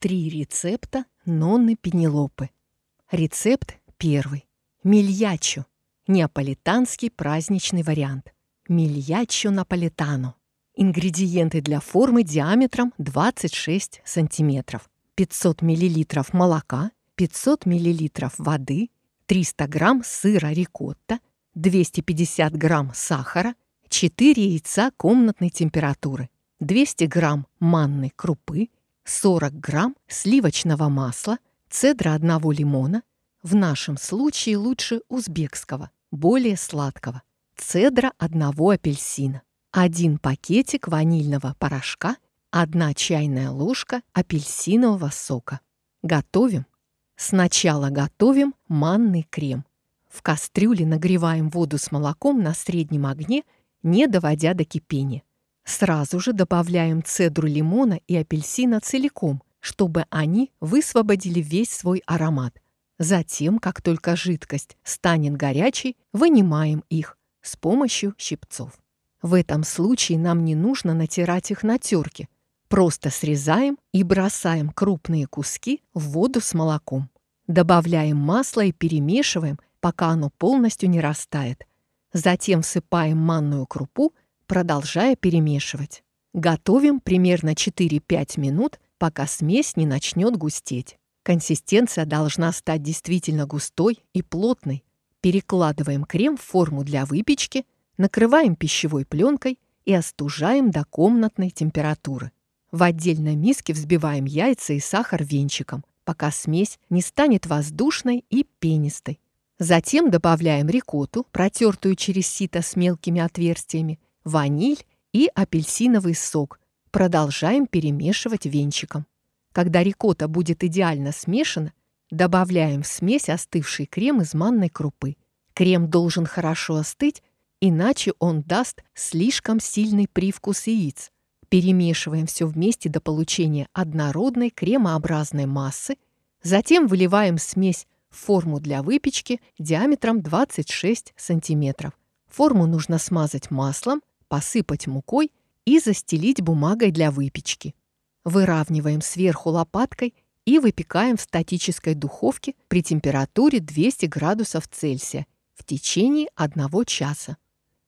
Три рецепта Нонны Пенелопы. Рецепт первый. Мильячо. Неаполитанский праздничный вариант. Мильячо наполитано. Ингредиенты для формы диаметром 26 см. 500 мл молока, 500 мл воды, 300 грамм сыра рикотта, 250 грамм сахара, 4 яйца комнатной температуры, 200 грамм манной крупы, 40 грамм сливочного масла, цедра одного лимона, в нашем случае лучше узбекского, более сладкого, цедра одного апельсина, один пакетик ванильного порошка, одна чайная ложка апельсинового сока. Готовим. Сначала готовим манный крем. В кастрюле нагреваем воду с молоком на среднем огне, не доводя до кипения. Сразу же добавляем цедру лимона и апельсина целиком, чтобы они высвободили весь свой аромат. Затем, как только жидкость станет горячей, вынимаем их с помощью щипцов. В этом случае нам не нужно натирать их на терке. Просто срезаем и бросаем крупные куски в воду с молоком. Добавляем масло и перемешиваем, пока оно полностью не растает. Затем всыпаем манную крупу продолжая перемешивать. Готовим примерно 4-5 минут, пока смесь не начнет густеть. Консистенция должна стать действительно густой и плотной. Перекладываем крем в форму для выпечки, накрываем пищевой пленкой и остужаем до комнатной температуры. В отдельной миске взбиваем яйца и сахар венчиком, пока смесь не станет воздушной и пенистой. Затем добавляем рикотту, протертую через сито с мелкими отверстиями, ваниль и апельсиновый сок. Продолжаем перемешивать венчиком. Когда рикотта будет идеально смешана, добавляем в смесь остывший крем из манной крупы. Крем должен хорошо остыть, иначе он даст слишком сильный привкус яиц. Перемешиваем все вместе до получения однородной кремообразной массы, затем выливаем смесь в форму для выпечки диаметром 26 см. Форму нужно смазать маслом, посыпать мукой и застелить бумагой для выпечки. Выравниваем сверху лопаткой и выпекаем в статической духовке при температуре 200 градусов Цельсия в течение одного часа.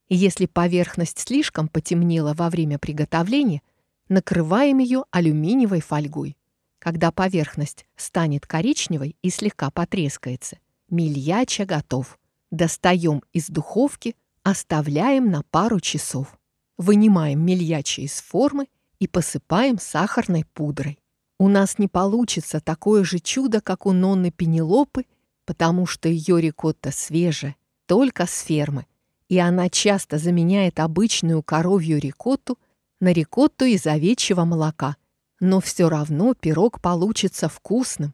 Если поверхность слишком потемнела во время приготовления, накрываем ее алюминиевой фольгой. Когда поверхность станет коричневой и слегка потрескается, мильяча готов. Достаем из духовки, Оставляем на пару часов. Вынимаем мельячи из формы и посыпаем сахарной пудрой. У нас не получится такое же чудо, как у Нонны Пенелопы, потому что ее рикотта свежая, только с фермы, и она часто заменяет обычную коровью рикотту на рикотту из овечьего молока. Но все равно пирог получится вкусным.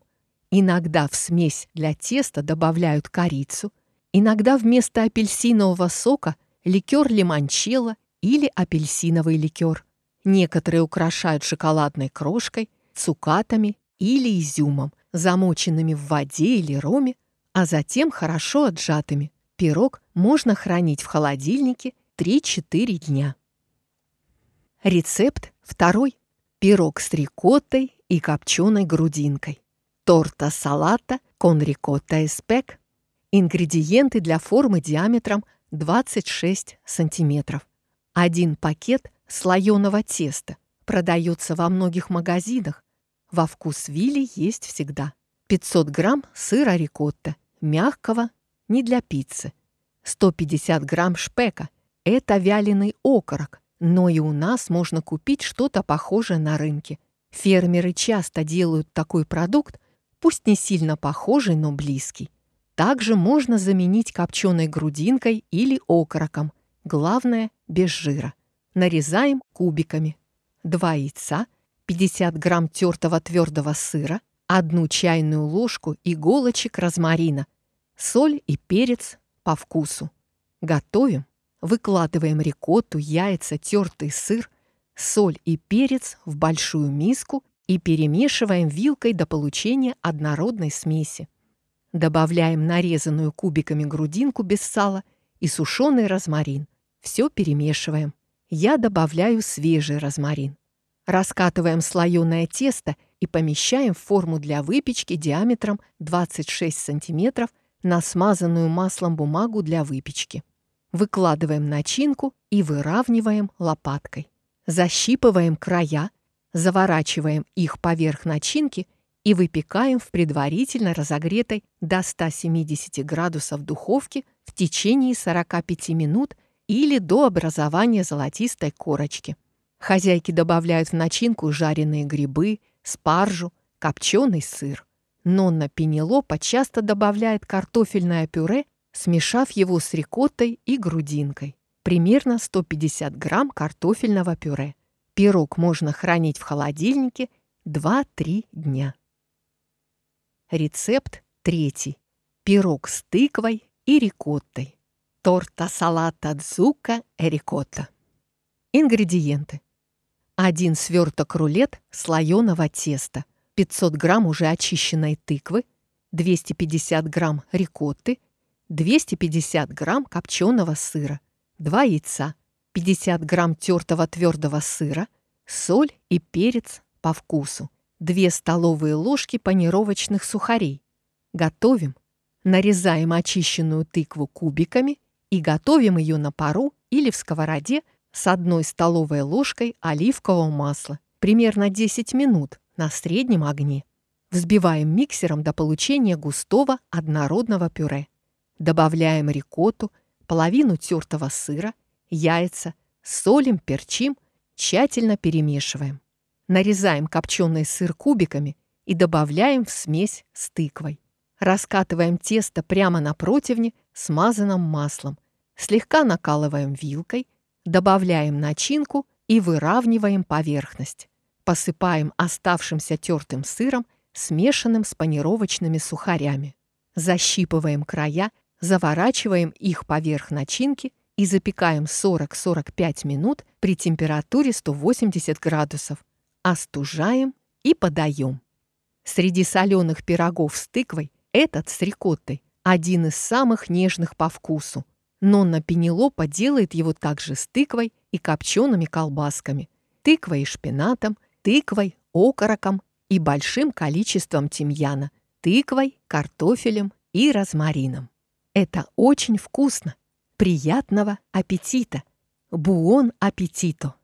Иногда в смесь для теста добавляют корицу, Иногда вместо апельсинового сока ликер лимончелло или апельсиновый ликер. Некоторые украшают шоколадной крошкой, цукатами или изюмом, замоченными в воде или роме, а затем хорошо отжатыми. Пирог можно хранить в холодильнике 3-4 дня. Рецепт второй. Пирог с рикоттой и копченой грудинкой. Торта салата кон рикотта и спек Ингредиенты для формы диаметром 26 см. Один пакет слоеного теста продается во многих магазинах. Во вкус вилли есть всегда. 500 грамм сыра рикотта, мягкого, не для пиццы. 150 грамм шпека. Это вяленый окорок, но и у нас можно купить что-то похожее на рынке. Фермеры часто делают такой продукт, пусть не сильно похожий, но близкий. Также можно заменить копченой грудинкой или окороком. Главное, без жира. Нарезаем кубиками. Два яйца, 50 грамм тертого твердого сыра, одну чайную ложку иголочек розмарина, соль и перец по вкусу. Готовим. Выкладываем рикотту, яйца, тертый сыр, соль и перец в большую миску и перемешиваем вилкой до получения однородной смеси. Добавляем нарезанную кубиками грудинку без сала и сушеный розмарин. Все перемешиваем. Я добавляю свежий розмарин. Раскатываем слоеное тесто и помещаем в форму для выпечки диаметром 26 см на смазанную маслом бумагу для выпечки. Выкладываем начинку и выравниваем лопаткой. Защипываем края, заворачиваем их поверх начинки и выпекаем в предварительно разогретой до 170 градусов духовке в течение 45 минут или до образования золотистой корочки. Хозяйки добавляют в начинку жареные грибы, спаржу, копченый сыр. Нонна Пенелопа часто добавляет картофельное пюре, смешав его с рикоттой и грудинкой. Примерно 150 грамм картофельного пюре. Пирог можно хранить в холодильнике 2-3 дня. Рецепт третий. Пирог с тыквой и рикоттой. Торта салата дзука рикотта. Ингредиенты. Один сверток рулет слоеного теста, 500 грамм уже очищенной тыквы, 250 грамм рикотты, 250 грамм копченого сыра, 2 яйца, 50 грамм тертого твердого сыра, соль и перец по вкусу, 2 столовые ложки панировочных сухарей. Готовим. Нарезаем очищенную тыкву кубиками и готовим ее на пару или в сковороде с одной столовой ложкой оливкового масла, примерно 10 минут на среднем огне. Взбиваем миксером до получения густого однородного пюре. Добавляем рикотту, половину тертого сыра, яйца, солим, перчим, тщательно перемешиваем. Нарезаем копченый сыр кубиками и добавляем в смесь с тыквой. Раскатываем тесто прямо на противне, смазанном маслом. Слегка накалываем вилкой – Добавляем начинку и выравниваем поверхность. Посыпаем оставшимся тертым сыром, смешанным с панировочными сухарями. Защипываем края, заворачиваем их поверх начинки и запекаем 40-45 минут при температуре 180 градусов. Остужаем и подаем. Среди соленых пирогов с тыквой этот с рикоттой один из самых нежных по вкусу. Нонна Пенелопа делает его также с тыквой и копчеными колбасками, тыквой и шпинатом, тыквой, окороком и большим количеством тимьяна, тыквой, картофелем и розмарином. Это очень вкусно. Приятного аппетита! Буон аппетито!